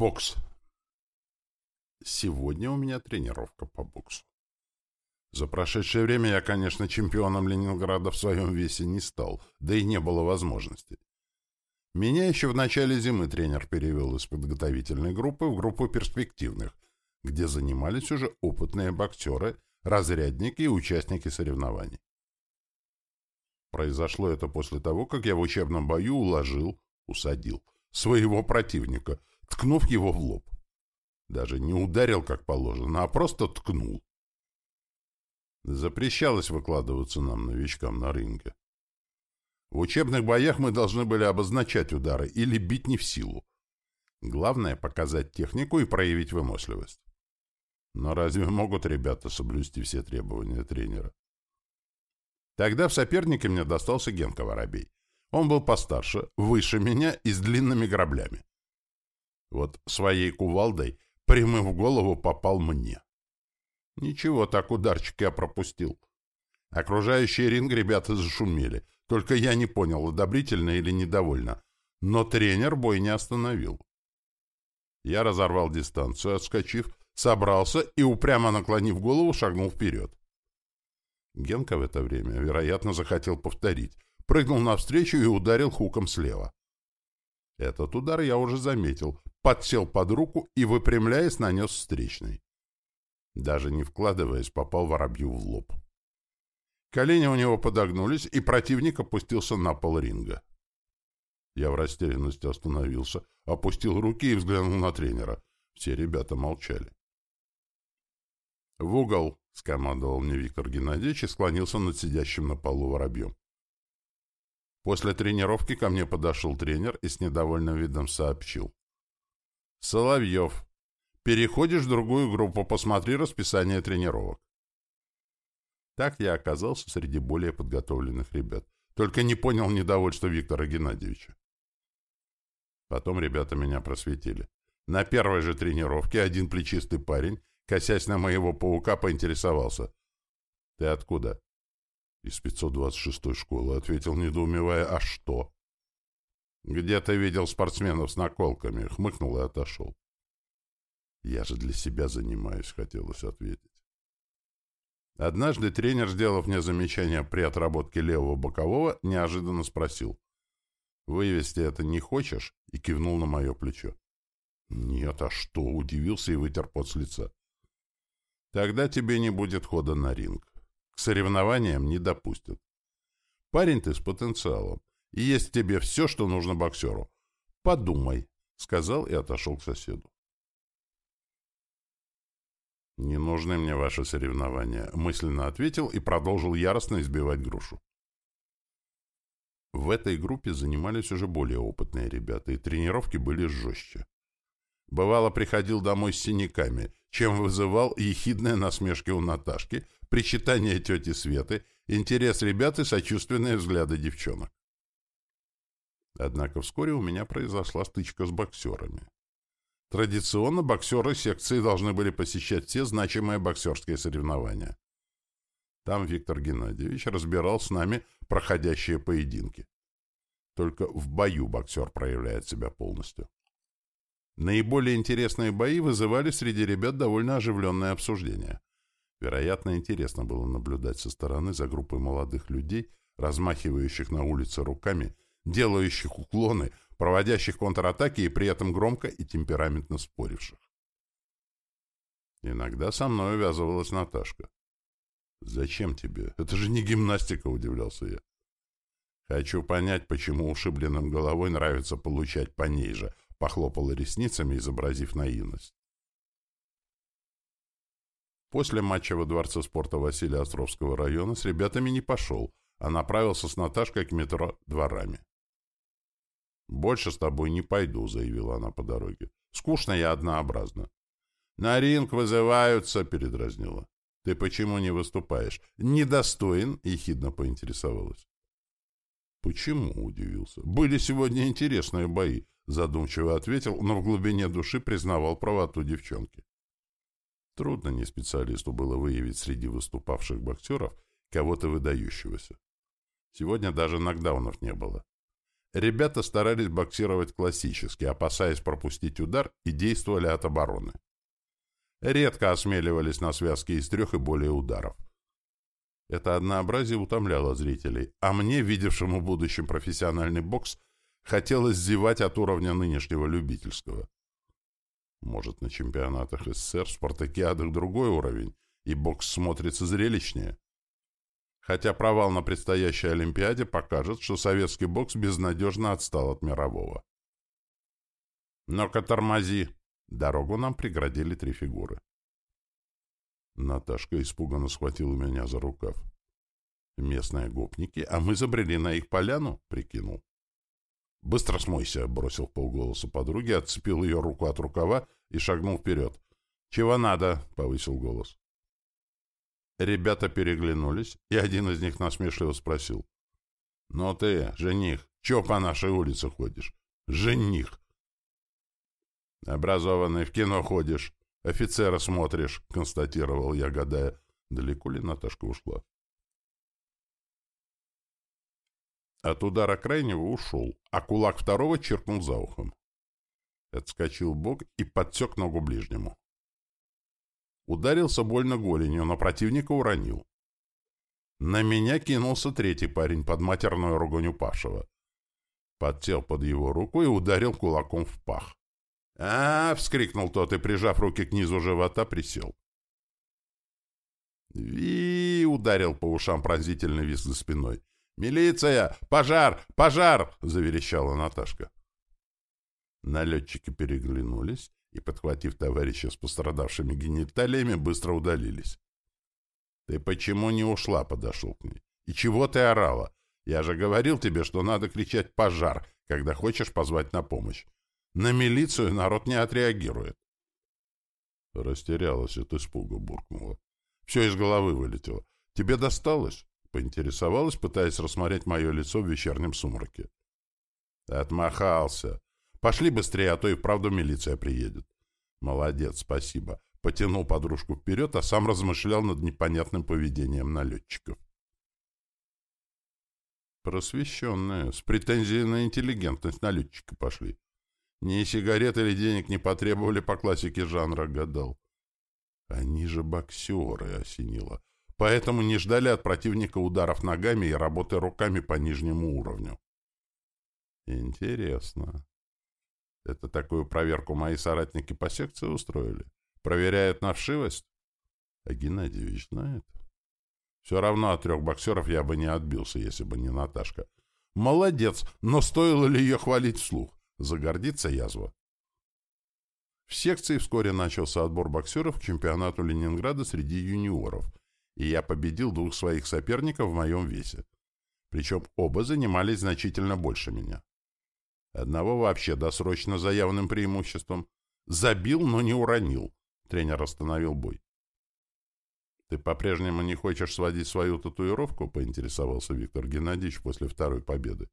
Бокс. Сегодня у меня тренировка по боксу. За прошедшее время я, конечно, чемпионом Ленинграда в своем весе не стал, да и не было возможности. Меня еще в начале зимы тренер перевел из подготовительной группы в группу перспективных, где занимались уже опытные боксеры, разрядники и участники соревнований. Произошло это после того, как я в учебном бою уложил, усадил своего противника — ткнув его в лоб. Даже не ударил, как положено, а просто ткнул. Запрещалось выкладываться нам, новичкам, на ринге. В учебных боях мы должны были обозначать удары или бить не в силу. Главное — показать технику и проявить выносливость. Но разве могут ребята соблюсти все требования тренера? Тогда в сопернике мне достался Генка Воробей. Он был постарше, выше меня и с длинными граблями. Вот своей кувалдой прямым в голову попал мне. Ничего, так ударчик я пропустил. Окружающие ринг ребята зашумели. Только я не понял, одобрительно или недовольно. Но тренер бой не остановил. Я разорвал дистанцию, отскочив, собрался и, упрямо наклонив голову, шагнул вперед. Генка в это время, вероятно, захотел повторить. Прыгнул навстречу и ударил хуком слева. Этот удар я уже заметил, подсел под руку и, выпрямляясь, нанес встречный. Даже не вкладываясь, попал воробью в лоб. Колени у него подогнулись, и противник опустился на пол ринга. Я в растерянности остановился, опустил руки и взглянул на тренера. Все ребята молчали. «В угол!» — скомандовал мне Виктор Геннадьевич и склонился над сидящим на полу воробьем. После тренировки ко мне подошел тренер и с недовольным видом сообщил. Соловьев. Переходишь в другую группу, посмотри расписание тренировок. Так я оказался среди более подготовленных ребят. Только не понял недовольства Виктора Геннадьевича. Потом ребята меня просветили. На первой же тренировке один плечистый парень, косясь на моего паука, поинтересовался. «Ты откуда?» «Из 526-й школы», — ответил, недоумевая. «А что?» «Где-то видел спортсменов с наколками», — хмыкнул и отошел. «Я же для себя занимаюсь», — хотелось ответить. Однажды тренер, сделав мне замечание при отработке левого бокового, неожиданно спросил. «Вывести это не хочешь?» и кивнул на мое плечо. «Нет, а что?» — удивился и вытер пот с лица. «Тогда тебе не будет хода на ринг. К соревнованиям не допустят. Парень ты с потенциалом есть тебе все, что нужно боксеру. Подумай, — сказал и отошел к соседу. «Не нужны мне ваши соревнования», — мысленно ответил и продолжил яростно избивать грушу. В этой группе занимались уже более опытные ребята, и тренировки были жестче. Бывало, приходил домой с синяками, чем вызывал ехидные насмешки у Наташки, причитание тети Светы, интерес ребят и сочувственные взгляды девчонок. Однако вскоре у меня произошла стычка с боксерами. Традиционно боксеры секции должны были посещать все значимые боксерские соревнования. Там Виктор Геннадьевич разбирал с нами проходящие поединки. Только в бою боксер проявляет себя полностью. Наиболее интересные бои вызывали среди ребят довольно оживленное обсуждение. Вероятно, интересно было наблюдать со стороны за группой молодых людей, размахивающих на улице руками делающих уклоны, проводящих контратаки и при этом громко и темпераментно споривших. Иногда со мной увязывалась Наташка. «Зачем тебе? Это же не гимнастика», — удивлялся я. «Хочу понять, почему ушибленным головой нравится получать по ней же», — похлопала ресницами, изобразив наивность. После матча во Дворце спорта Василия Островского района с ребятами не пошел, а направился с Наташкой к метро дворами. «Больше с тобой не пойду», — заявила она по дороге. «Скучно и однообразно». «На ринг вызываются», — передразнила. «Ты почему не выступаешь?» «Недостоин», — ехидно поинтересовалась. «Почему?» — удивился. «Были сегодня интересные бои», — задумчиво ответил, но в глубине души признавал правоту девчонки. Трудно не специалисту было выявить среди выступавших боксеров кого-то выдающегося. Сегодня даже нокдаунов не было. Ребята старались боксировать классически, опасаясь пропустить удар, и действовали от обороны. Редко осмеливались на связки из трех и более ударов. Это однообразие утомляло зрителей, а мне, видевшему в будущем профессиональный бокс, хотелось зевать от уровня нынешнего любительского. Может, на чемпионатах СССР, спартакиадах другой уровень, и бокс смотрится зрелищнее. Хотя провал на предстоящей Олимпиаде покажет, что советский бокс безнадежно отстал от мирового. «Ну-ка, тормози!» Дорогу нам преградили три фигуры. Наташка испуганно схватила меня за рукав. Местные гопники, а мы забрели на их поляну, прикинул. «Быстро смойся!» — бросил полголоса подруги, отцепил ее руку от рукава и шагнул вперед. «Чего надо?» — повысил голос. Ребята переглянулись, и один из них насмешливо спросил. «Ну ты, жених, чё по нашей улице ходишь? Жених!» «Образованный, в кино ходишь, офицера смотришь», — констатировал я, гадая, далеко ли Наташка ушла. От удара крайнего ушел, а кулак второго черкнул за ухом. Отскочил бок и подсек ногу ближнему. Ударился больно голенью, но противника уронил. На меня кинулся третий парень под матерную ругонь упавшего. Подсел под его руку и ударил кулаком в пах. -а, -а вскрикнул тот и, прижав руки к низу живота, присел. ви ударил по ушам пронзительный визг за спиной. «Милиция! Пожар! Пожар!» — заверещала Наташка. Налетчики переглянулись и, подхватив товарища с пострадавшими гениталиями, быстро удалились. «Ты почему не ушла?» — подошел к ней. «И чего ты орала? Я же говорил тебе, что надо кричать «пожар», когда хочешь позвать на помощь. На милицию народ не отреагирует». Растерялась от испуга, буркнула. Все из головы вылетело. «Тебе досталось?» Поинтересовалась, пытаясь рассмотреть мое лицо в вечернем сумраке. Отмахался. Пошли быстрее, а то и вправду милиция приедет. Молодец, спасибо. Потянул подружку вперед, а сам размышлял над непонятным поведением налетчиков. Просвещенные, с претензией на интеллигентность налетчики пошли. Ни сигарет или денег не потребовали по классике жанра, гадал. Они же боксеры, осенило поэтому не ждали от противника ударов ногами и работы руками по нижнему уровню. Интересно. Это такую проверку мои соратники по секции устроили? Проверяют на вшивость? А Геннадьевич знает. Все равно от трех боксеров я бы не отбился, если бы не Наташка. Молодец, но стоило ли ее хвалить вслух? Загордится язва. В секции вскоре начался отбор боксеров к чемпионату Ленинграда среди юниоров, и я победил двух своих соперников в моем весе. Причем оба занимались значительно больше меня. Одного вообще досрочно заявленным преимуществом. Забил, но не уронил. Тренер остановил бой. «Ты по-прежнему не хочешь сводить свою татуировку?» — поинтересовался Виктор Геннадьевич после второй победы.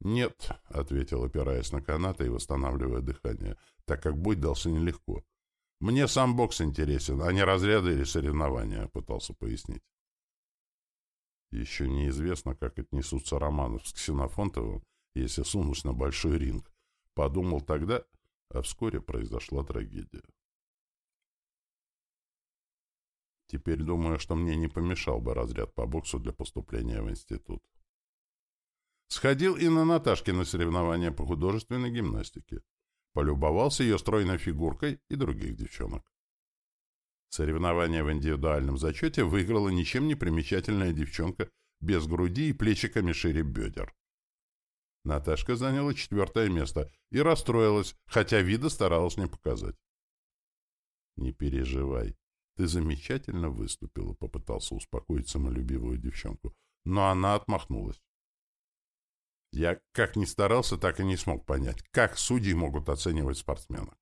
«Нет», — ответил, опираясь на канаты и восстанавливая дыхание, так как бой дался нелегко. Мне сам бокс интересен, а не разряды или соревнования, пытался пояснить. Еще неизвестно, как отнесутся Романов с Ксенофонтовым, если сунусь на большой ринг. Подумал тогда, а вскоре произошла трагедия. Теперь думаю, что мне не помешал бы разряд по боксу для поступления в институт. Сходил и на Наташкино соревнования по художественной гимнастике. Полюбовался ее стройной фигуркой и других девчонок. Соревнование в индивидуальном зачете выиграла ничем не примечательная девчонка без груди и плечиками шире бедер. Наташка заняла четвертое место и расстроилась, хотя вида старалась не показать. «Не переживай, ты замечательно выступила», — попытался успокоить самолюбивую девчонку, но она отмахнулась. Я как ни старался, так и не смог понять, как судьи могут оценивать спортсмена.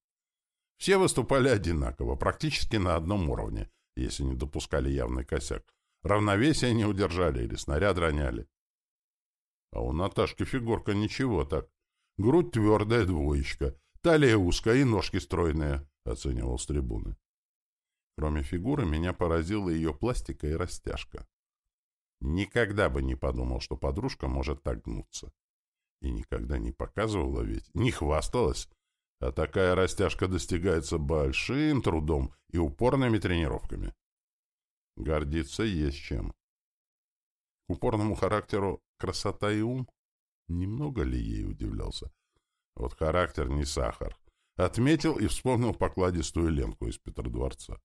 Все выступали одинаково, практически на одном уровне, если не допускали явный косяк. Равновесие не удержали или снаряд роняли. А у Наташки фигурка ничего так. Грудь твердая двоечка, талия узкая и ножки стройные, оценивал с трибуны. Кроме фигуры, меня поразила ее пластика и растяжка. Никогда бы не подумал, что подружка может так гнуться. И никогда не показывала ведь, не хвасталась. А такая растяжка достигается большим трудом и упорными тренировками. Гордиться есть чем. К упорному характеру красота и ум? Немного ли ей удивлялся? Вот характер не сахар. Отметил и вспомнил покладистую Ленку из Петродворца.